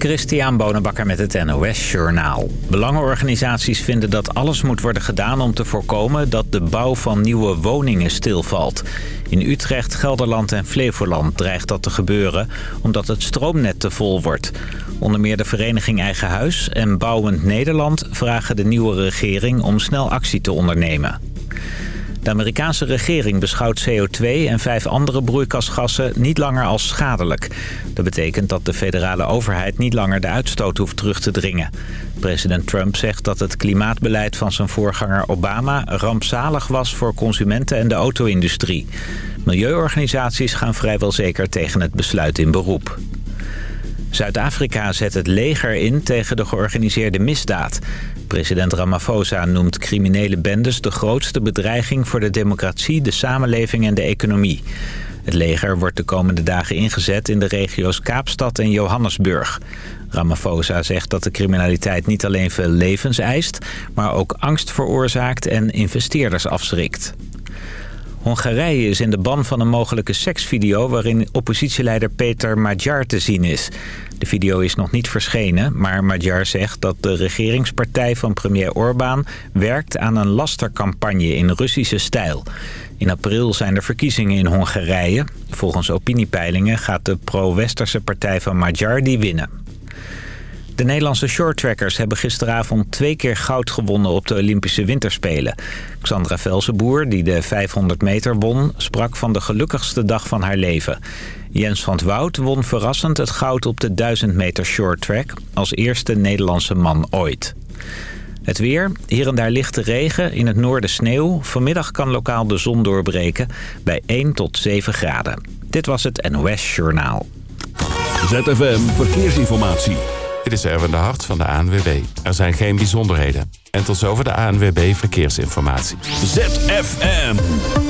Christian Bonenbakker met het NOS Journaal. Belangenorganisaties vinden dat alles moet worden gedaan om te voorkomen dat de bouw van nieuwe woningen stilvalt. In Utrecht, Gelderland en Flevoland dreigt dat te gebeuren omdat het stroomnet te vol wordt. Onder meer de vereniging Eigen Huis en Bouwend Nederland vragen de nieuwe regering om snel actie te ondernemen. De Amerikaanse regering beschouwt CO2 en vijf andere broeikasgassen niet langer als schadelijk. Dat betekent dat de federale overheid niet langer de uitstoot hoeft terug te dringen. President Trump zegt dat het klimaatbeleid van zijn voorganger Obama rampzalig was voor consumenten en de auto-industrie. Milieuorganisaties gaan vrijwel zeker tegen het besluit in beroep. Zuid-Afrika zet het leger in tegen de georganiseerde misdaad. President Ramaphosa noemt criminele bendes de grootste bedreiging voor de democratie, de samenleving en de economie. Het leger wordt de komende dagen ingezet in de regio's Kaapstad en Johannesburg. Ramaphosa zegt dat de criminaliteit niet alleen veel levens eist... maar ook angst veroorzaakt en investeerders afschrikt. Hongarije is in de ban van een mogelijke seksvideo... waarin oppositieleider Peter Magyar te zien is. De video is nog niet verschenen, maar Magyar zegt dat de regeringspartij van premier Orbán... werkt aan een lastercampagne in Russische stijl. In april zijn er verkiezingen in Hongarije. Volgens opiniepeilingen gaat de pro-westerse partij van Magyar die winnen. De Nederlandse shorttrackers hebben gisteravond twee keer goud gewonnen op de Olympische Winterspelen. Xandra Velsenboer, die de 500 meter won, sprak van de gelukkigste dag van haar leven. Jens van het Woud won verrassend het goud op de 1000 meter shorttrack als eerste Nederlandse man ooit. Het weer, hier en daar lichte regen, in het noorden sneeuw. Vanmiddag kan lokaal de zon doorbreken bij 1 tot 7 graden. Dit was het NOS Journaal. ZFM Verkeersinformatie. Dit is Erwin de Hart van de ANWB. Er zijn geen bijzonderheden. En tot zover de ANWB Verkeersinformatie. ZFM.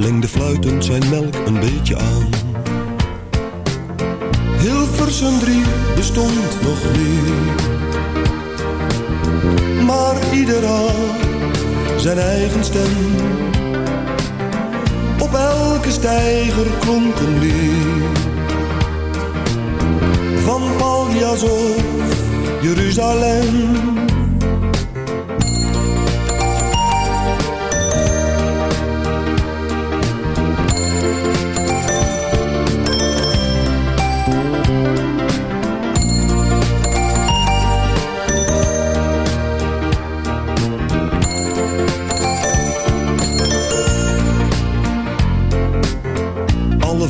lengde fluitend zijn melk een beetje aan. Hilversum 3 bestond nog niet. Maar ieder had zijn eigen stem. Op elke steiger klonk een lied. Van Paljas of Jeruzalem.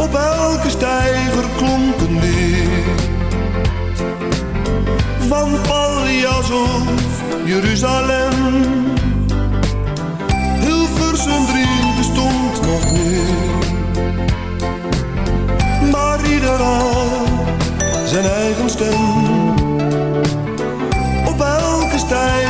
op elke stijger klonken neer. Van Pallias of Jeruzalem, Hilversum drie bestond nog meer. Maar ieder had zijn eigen stem, op elke stijger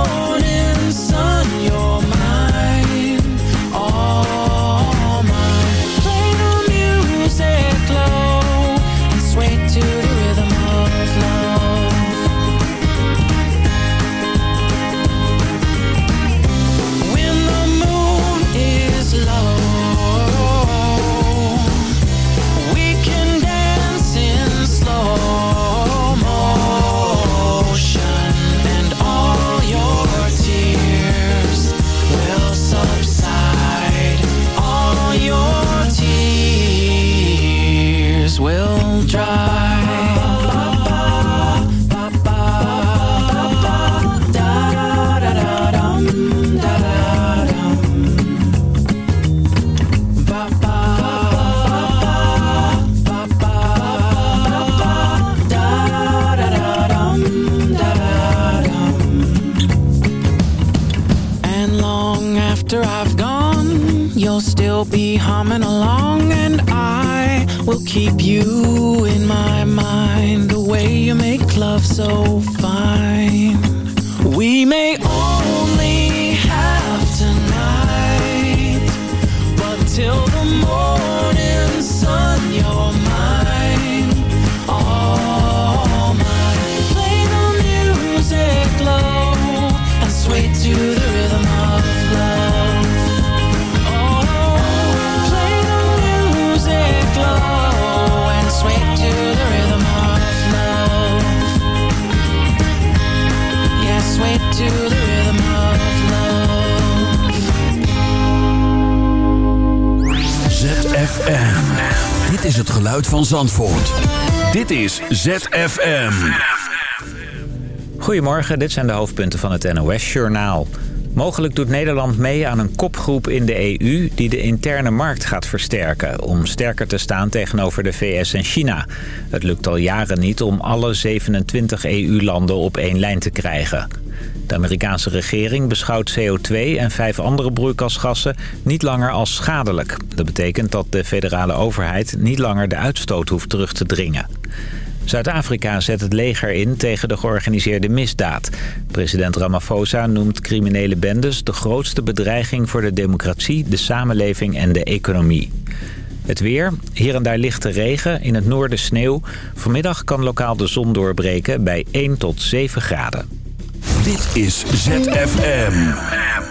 keep you is het geluid van Zandvoort. Dit is ZFM. Goedemorgen, dit zijn de hoofdpunten van het NOS-journaal. Mogelijk doet Nederland mee aan een kopgroep in de EU... die de interne markt gaat versterken... om sterker te staan tegenover de VS en China. Het lukt al jaren niet om alle 27 EU-landen op één lijn te krijgen. De Amerikaanse regering beschouwt CO2 en vijf andere broeikasgassen niet langer als schadelijk. Dat betekent dat de federale overheid niet langer de uitstoot hoeft terug te dringen. Zuid-Afrika zet het leger in tegen de georganiseerde misdaad. President Ramaphosa noemt criminele bendes de grootste bedreiging voor de democratie, de samenleving en de economie. Het weer, hier en daar lichte regen, in het noorden sneeuw. Vanmiddag kan lokaal de zon doorbreken bij 1 tot 7 graden. Dit is ZFM.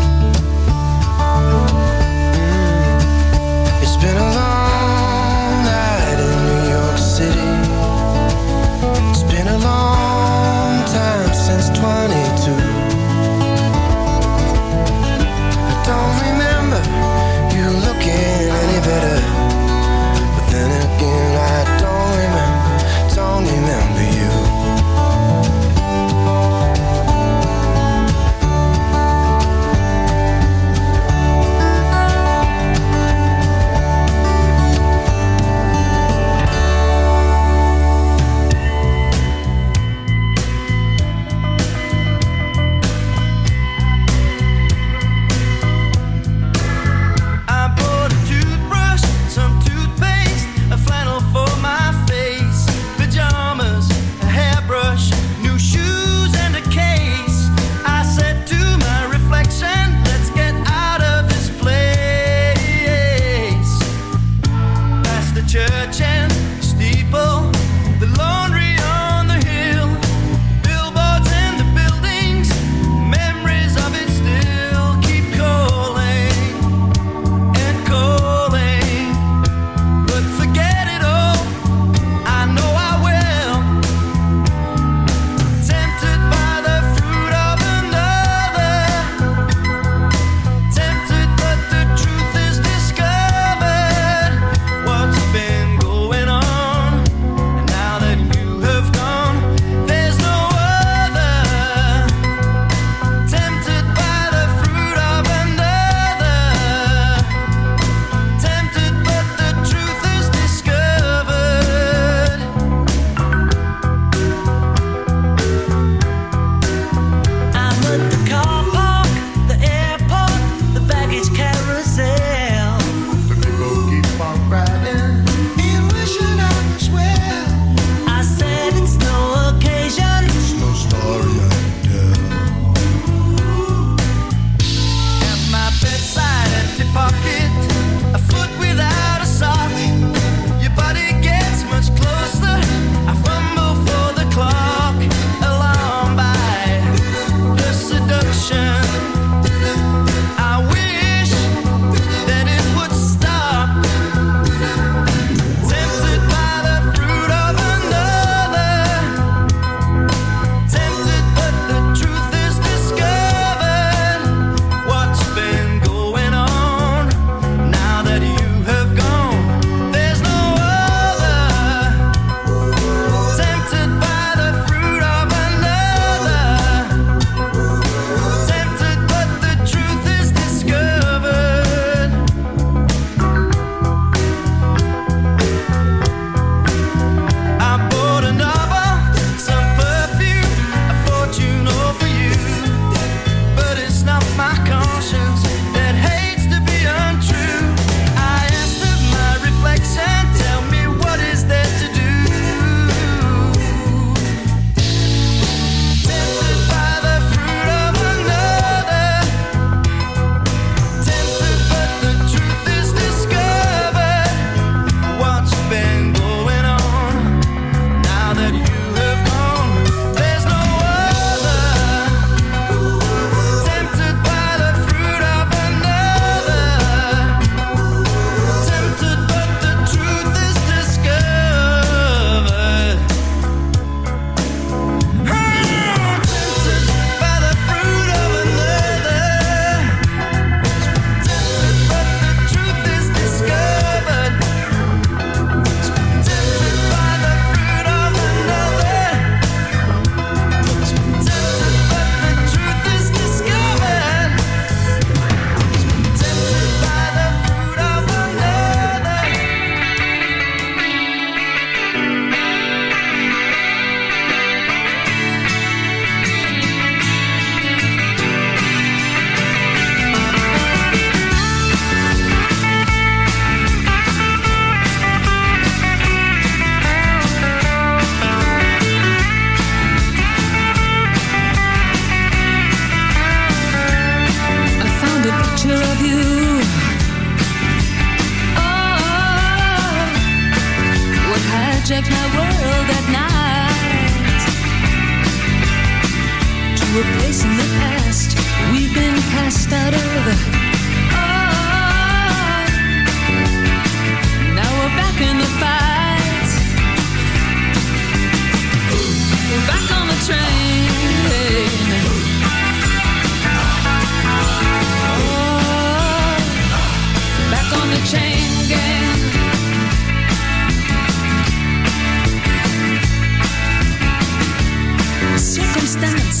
In the past we've been cast out of. Now we're back in the fight. We're back on the train. Oh, back on the. Circumstance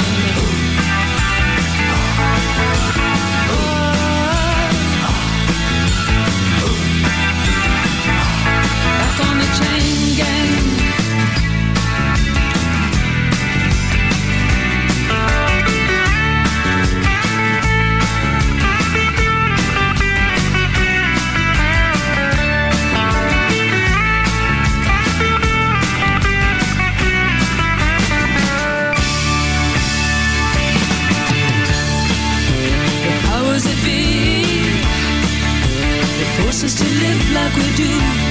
force us to live like we do.